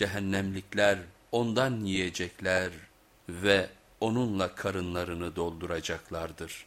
cehennemlikler ondan yiyecekler ve onunla karınlarını dolduracaklardır.